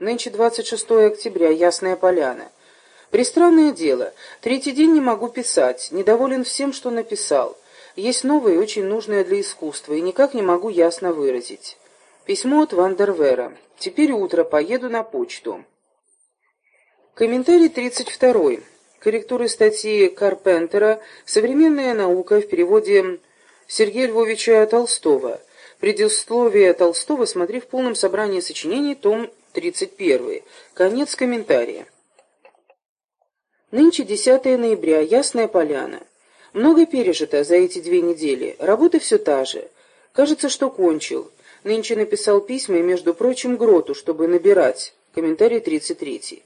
Нынче 26 октября, Ясная Поляна. Пристранное дело. Третий день не могу писать, недоволен всем, что написал. Есть новое очень нужное для искусства, и никак не могу ясно выразить. Письмо от Вандервера. Теперь утро, поеду на почту. Комментарий 32. Корректуры статьи Карпентера «Современная наука» в переводе Сергея Львовича Толстого. Предисловие Толстого смотри в полном собрании сочинений, том 31. Конец комментария. Нынче 10 ноября, Ясная Поляна. Много пережито за эти две недели, работа все та же. Кажется, что кончил. Нынче написал письма и, между прочим, Гроту, чтобы набирать. Комментарий 33.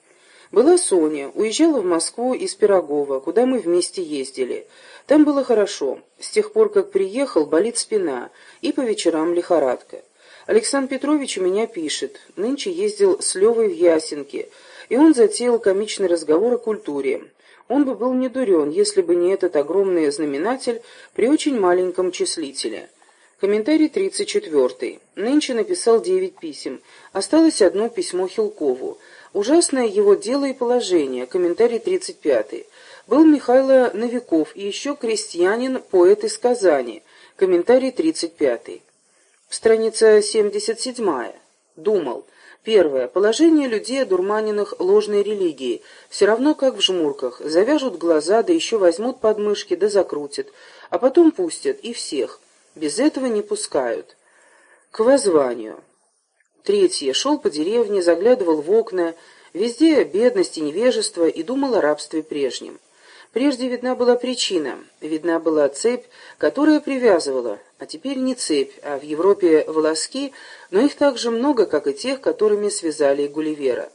Была Соня, уезжала в Москву из Пирогова, куда мы вместе ездили. Там было хорошо. С тех пор, как приехал, болит спина, и по вечерам лихорадка. Александр Петрович у меня пишет. Нынче ездил с Левой в Ясенки, и он затеял комичный разговор о культуре. Он бы был не дурен, если бы не этот огромный знаменатель при очень маленьком числителе. Комментарий 34. Нынче написал девять писем. Осталось одно письмо Хилкову. Ужасное его дело и положение. Комментарий 35. Был Михайло Новиков и еще крестьянин, поэт из Казани. Комментарий 35. Страница 77. Думал. Первое. Положение людей, одурманенных ложной религией. Все равно, как в жмурках. Завяжут глаза, да еще возьмут подмышки, да закрутят. А потом пустят, и всех. Без этого не пускают. К воззванию. Третье. Шел по деревне, заглядывал в окна. Везде бедность и невежество, и думал о рабстве прежнем. Прежде видна была причина, видна была цепь, которая привязывала, а теперь не цепь, а в Европе волоски, но их так же много, как и тех, которыми связали Гулливера.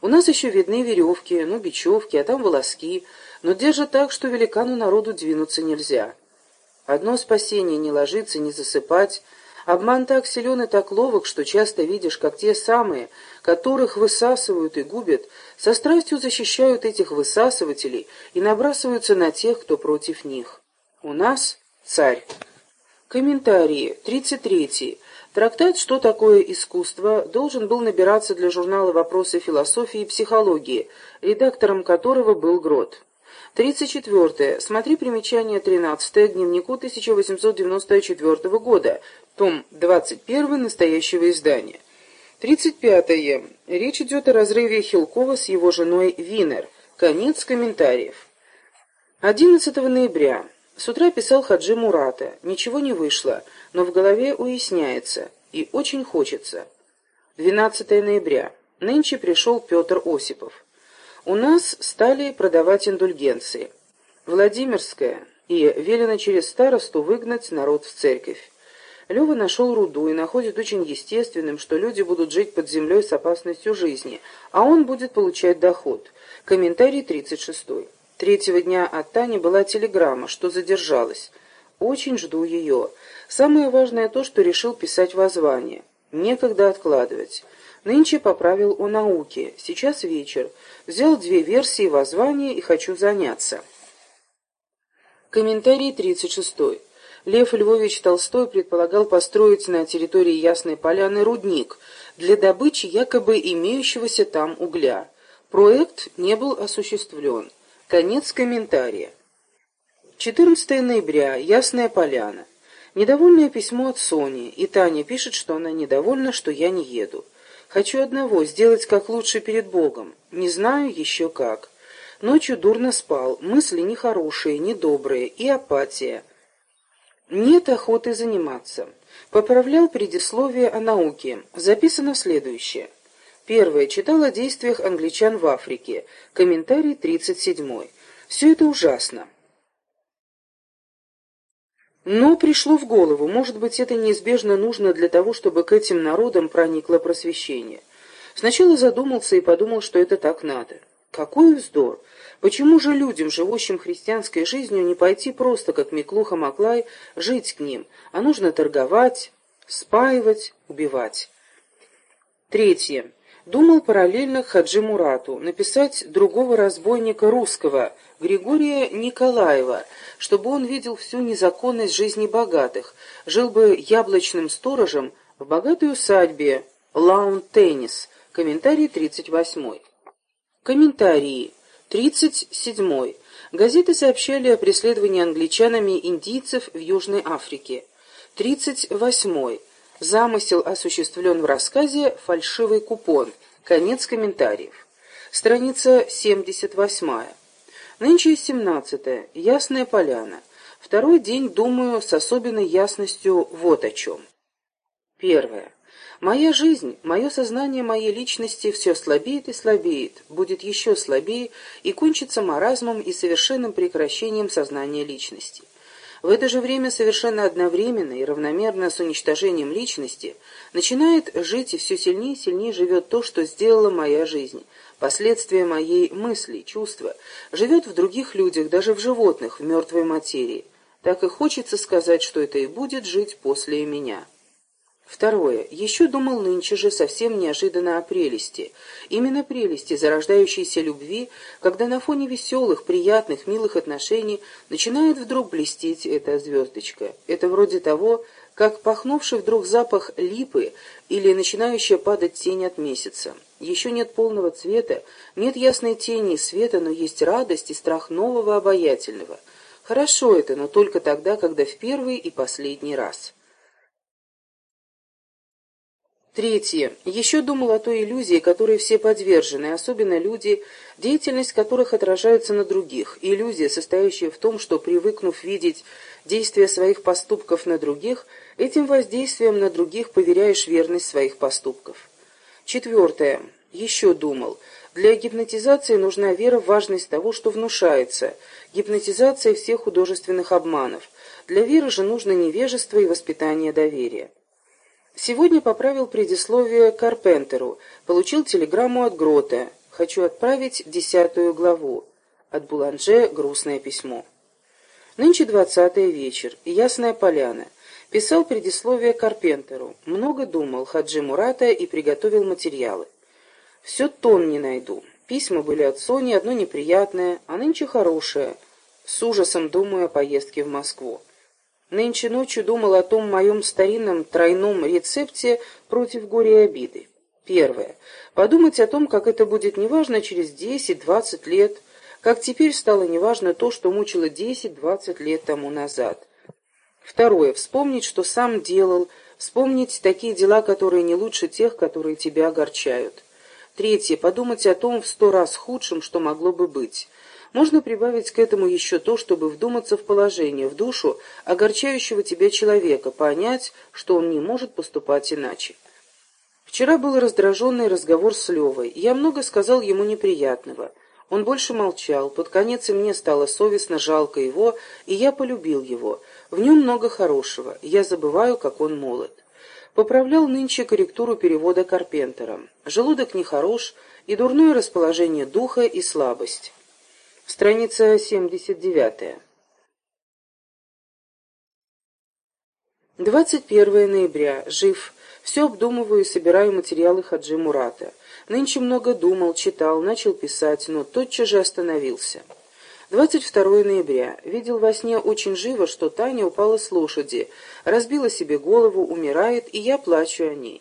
У нас еще видны веревки, ну, бечевки, а там волоски, но держат так, что великану народу двинуться нельзя. Одно спасение — не ложиться, не засыпать, Обман так силен и так ловок, что часто видишь, как те самые, которых высасывают и губят, со страстью защищают этих высасывателей и набрасываются на тех, кто против них. У нас царь. Комментарии. 33. Трактат «Что такое искусство» должен был набираться для журнала «Вопросы философии и психологии», редактором которого был Грот. 34. Смотри примечание 13 к дневнику 1894 года, том 21 настоящего издания. 35. -е. Речь идет о разрыве Хилкова с его женой Винер. Конец комментариев. 11 ноября. С утра писал Хаджи Мурата. Ничего не вышло, но в голове уясняется. И очень хочется. 12 ноября. Нынче пришел Петр Осипов. У нас стали продавать индульгенции. Владимирская и велено через старосту выгнать народ в церковь. Лева нашел руду и находит очень естественным, что люди будут жить под землей с опасностью жизни, а он будет получать доход. Комментарий 36. Третьего дня от Тани была телеграмма, что задержалась. Очень жду ее. Самое важное то, что решил писать воззвание. Некогда откладывать. Нынче поправил о науке. Сейчас вечер. Взял две версии воззвания и хочу заняться. Комментарий 36. Лев Львович Толстой предполагал построить на территории Ясной Поляны рудник для добычи якобы имеющегося там угля. Проект не был осуществлен. Конец комментария. 14 ноября. Ясная Поляна. Недовольное письмо от Сони, и Таня пишет, что она недовольна, что я не еду. Хочу одного — сделать как лучше перед Богом. Не знаю еще как. Ночью дурно спал, мысли нехорошие, недобрые и апатия. Нет охоты заниматься. Поправлял предисловие о науке. Записано следующее. Первое. Читал о действиях англичан в Африке. Комментарий 37. Все это ужасно. Но пришло в голову, может быть, это неизбежно нужно для того, чтобы к этим народам проникло просвещение. Сначала задумался и подумал, что это так надо. Какой вздор! Почему же людям, живущим христианской жизнью, не пойти просто, как Миклуха Маклай, жить к ним, а нужно торговать, спаивать, убивать? Третье. Думал параллельно Хаджи Мурату написать другого разбойника русского, Григория Николаева, чтобы он видел всю незаконность жизни богатых, жил бы яблочным сторожем в богатой усадьбе Лаун-Теннис, Комментарий 38. Комментарии. 37. Газеты сообщали о преследовании англичанами индийцев в Южной Африке. 38. Замысел осуществлен в рассказе «Фальшивый купон». Конец комментариев. Страница 78. Нынче 17. Ясная поляна. Второй день думаю с особенной ясностью вот о чем. Первое. Моя жизнь, мое сознание моей личности все слабеет и слабеет, будет еще слабее и кончится маразмом и совершенным прекращением сознания личности. В это же время совершенно одновременно и равномерно с уничтожением личности начинает жить и все сильнее и сильнее живет то, что сделала моя жизнь, последствия моей мысли, чувства, живет в других людях, даже в животных, в мертвой материи. Так и хочется сказать, что это и будет жить после меня. Второе. Еще думал нынче же совсем неожиданно о прелести. Именно прелести, зарождающейся любви, когда на фоне веселых, приятных, милых отношений начинает вдруг блестеть эта звездочка. Это вроде того, как пахнувший вдруг запах липы или начинающая падать тень от месяца. Еще нет полного цвета, нет ясной тени и света, но есть радость и страх нового обаятельного. Хорошо это, но только тогда, когда в первый и последний раз. Третье. Еще думал о той иллюзии, которой все подвержены, особенно люди, деятельность которых отражается на других. Иллюзия, состоящая в том, что, привыкнув видеть действия своих поступков на других, этим воздействием на других поверяешь верность своих поступков. Четвертое. Еще думал. Для гипнотизации нужна вера в важность того, что внушается. Гипнотизация всех художественных обманов. Для веры же нужно невежество и воспитание доверия. Сегодня поправил предисловие Карпентеру, получил телеграмму от Грота. Хочу отправить десятую главу. От Буланже грустное письмо. Нынче двадцатый вечер. Ясная поляна. Писал предисловие Карпентеру. Много думал Хаджи Мурата и приготовил материалы. Все тон не найду. Письма были от Сони, одно неприятное, а нынче хорошее. С ужасом думаю о поездке в Москву. Нынче ночью думал о том моем старинном тройном рецепте против горя и обиды. Первое. Подумать о том, как это будет неважно через 10-20 лет, как теперь стало неважно то, что мучило 10-20 лет тому назад. Второе. Вспомнить, что сам делал, вспомнить такие дела, которые не лучше тех, которые тебя огорчают. Третье. Подумать о том в сто раз худшем, что могло бы быть. Можно прибавить к этому еще то, чтобы вдуматься в положение, в душу огорчающего тебя человека, понять, что он не может поступать иначе. Вчера был раздраженный разговор с Левой. Я много сказал ему неприятного. Он больше молчал. Под конец и мне стало совестно, жалко его, и я полюбил его. В нем много хорошего. Я забываю, как он молод. Поправлял нынче корректуру перевода Карпентера. Желудок нехорош, и дурное расположение духа, и слабость. Страница 79. 21 ноября. Жив. Все обдумываю и собираю материалы Хаджи Мурата. Нынче много думал, читал, начал писать, но тотчас же остановился. 22 ноября. Видел во сне очень живо, что Таня упала с лошади, разбила себе голову, умирает, и я плачу о ней.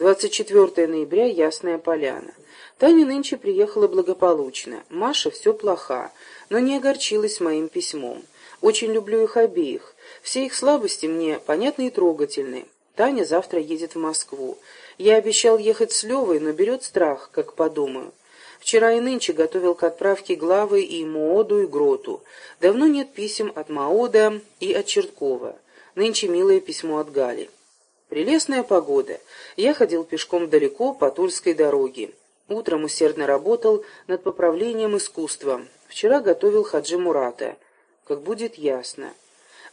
24 ноября. Ясная поляна. Таня нынче приехала благополучно. Маша все плоха, но не огорчилась моим письмом. Очень люблю их обеих. Все их слабости мне понятны и трогательны. Таня завтра едет в Москву. Я обещал ехать с Левой, но берет страх, как подумаю. Вчера и нынче готовил к отправке главы и Мооду, и Гроту. Давно нет писем от Маода и от Черткова. Нынче милое письмо от Гали. Прелестная погода. Я ходил пешком далеко по Тульской дороге. Утром усердно работал над поправлением искусства. Вчера готовил Хаджи Мурата. Как будет ясно.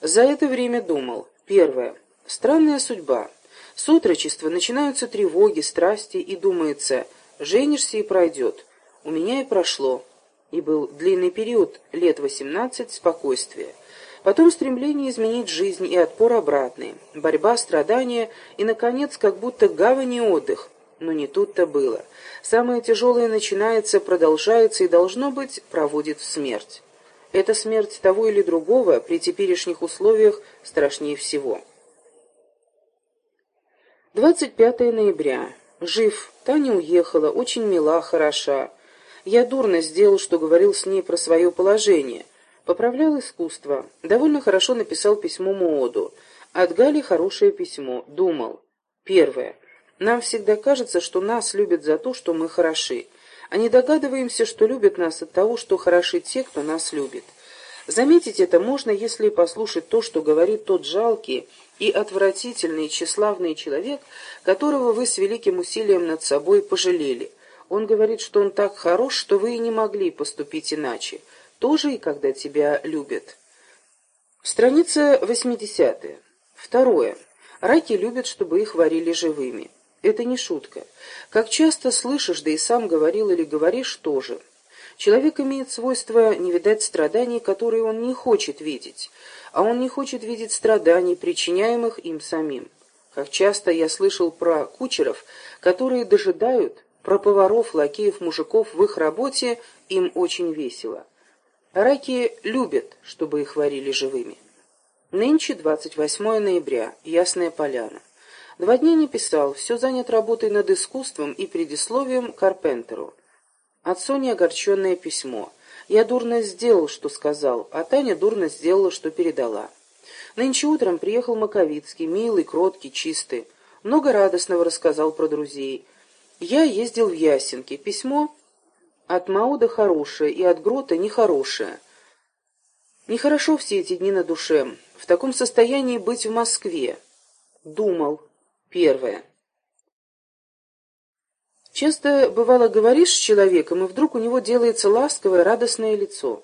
За это время думал. Первое. Странная судьба. С отрочества начинаются тревоги, страсти, и думается, женишься и пройдет. У меня и прошло. И был длинный период, лет восемнадцать, спокойствия. Потом стремление изменить жизнь и отпор обратный. Борьба, страдания и, наконец, как будто гавань и отдых. Но не тут-то было. Самое тяжелое начинается, продолжается и, должно быть, проводит в смерть. Эта смерть того или другого при теперешних условиях страшнее всего. 25 ноября. Жив. Таня уехала, очень мила, хороша. Я дурно сделал, что говорил с ней про свое положение. Поправлял искусство. Довольно хорошо написал письмо Мооду. От Гали хорошее письмо. Думал. Первое. Нам всегда кажется, что нас любят за то, что мы хороши. А не догадываемся, что любят нас от того, что хороши те, кто нас любит. Заметить это можно, если послушать то, что говорит тот жалкий и отвратительный тщеславный человек, которого вы с великим усилием над собой пожалели. Он говорит, что он так хорош, что вы и не могли поступить иначе. Тоже и когда тебя любят. Страница 80. Второе. Раки любят, чтобы их варили живыми. Это не шутка. Как часто слышишь, да и сам говорил или говоришь тоже. Человек имеет свойство не видать страданий, которые он не хочет видеть, а он не хочет видеть страданий, причиняемых им самим. Как часто я слышал про кучеров, которые дожидают, про поваров, лакеев, мужиков в их работе, им очень весело. Раки любят, чтобы их варили живыми. Нынче 28 ноября, Ясная Поляна. Два дня не писал, все занят работой над искусством и предисловием Карпентеру. От Сони огорченное письмо. Я дурно сделал, что сказал, а Таня дурно сделала, что передала. Нынче утром приехал Маковицкий, милый, кроткий, чистый. Много радостного рассказал про друзей. Я ездил в Ясенки. Письмо от Мауда хорошее и от Грота нехорошее. Нехорошо все эти дни на душе. В таком состоянии быть в Москве. Думал. Первое. Часто, бывало, говоришь с человеком, и вдруг у него делается ласковое, радостное лицо.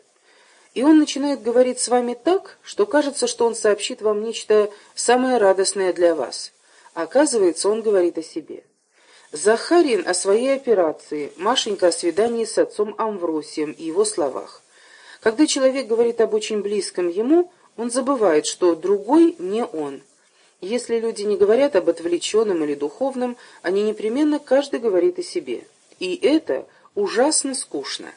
И он начинает говорить с вами так, что кажется, что он сообщит вам нечто самое радостное для вас. Оказывается, он говорит о себе. Захарин о своей операции, Машенька о свидании с отцом Амвросием и его словах. Когда человек говорит об очень близком ему, он забывает, что другой не он. Если люди не говорят об отвлеченном или духовном, они непременно каждый говорит о себе. И это ужасно скучно.